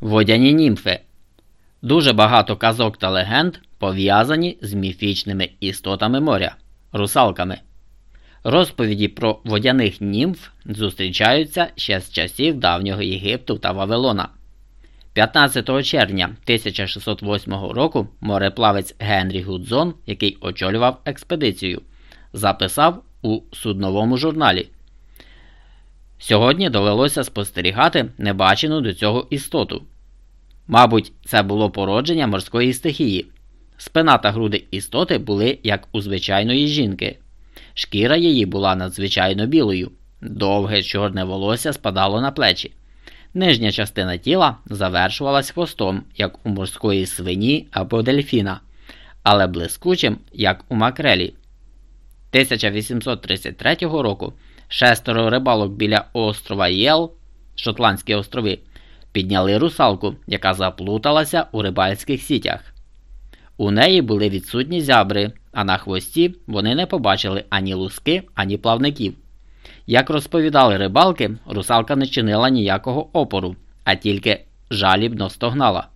Водяні німфи. Дуже багато казок та легенд пов'язані з міфічними істотами моря русалками. Розповіді про водяних німф зустрічаються ще з часів давнього Єгипту та Вавилона. 15 червня 1608 року мореплавець Генрі Гудзон, який очолював експедицію, записав у судновому журналі. Сьогодні довелося спостерігати небачену до цього істоту. Мабуть, це було породження морської стихії. Спина та груди істоти були як у звичайної жінки. Шкіра її була надзвичайно білою, довге чорне волосся спадало на плечі. Нижня частина тіла завершувалась хвостом, як у морської свині або дельфіна, але блискучим, як у макрелі. 1833 року шестеро рибалок біля острова Єл, Шотландські острови, підняли русалку, яка заплуталася у рибальських сітях. У неї були відсутні зябри, а на хвості вони не побачили ані луски, ані плавників. Як розповідали рибалки, русалка не чинила ніякого опору, а тільки жалібно стогнала.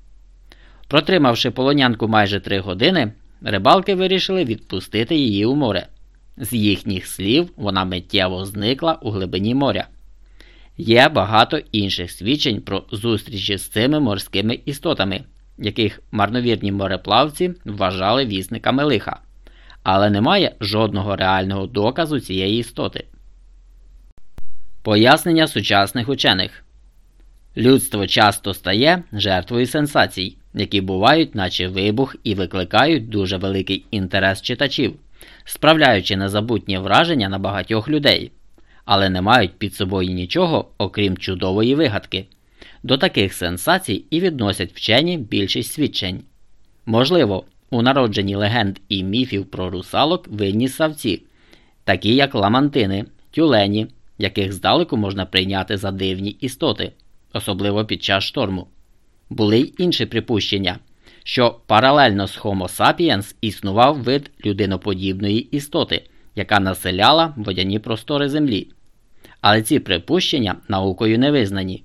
Протримавши полонянку майже три години, рибалки вирішили відпустити її у море. З їхніх слів вона миттєво зникла у глибині моря. Є багато інших свідчень про зустрічі з цими морськими істотами, яких марновірні мореплавці вважали вісниками лиха, але немає жодного реального доказу цієї істоти. Пояснення сучасних учених людство часто стає жертвою сенсацій, які бувають, наче вибух, і викликають дуже великий інтерес читачів, справляючи незабутні враження на багатьох людей, але не мають під собою нічого, окрім чудової вигадки. До таких сенсацій і відносять вчені більшість свідчень. Можливо, у народженні легенд і міфів про русалок винні савці, такі як ламантини, тюлені яких здалеку можна прийняти за дивні істоти, особливо під час шторму. Були й інші припущення, що паралельно з Homo sapiens існував вид людиноподібної істоти, яка населяла водяні простори Землі. Але ці припущення наукою не визнані.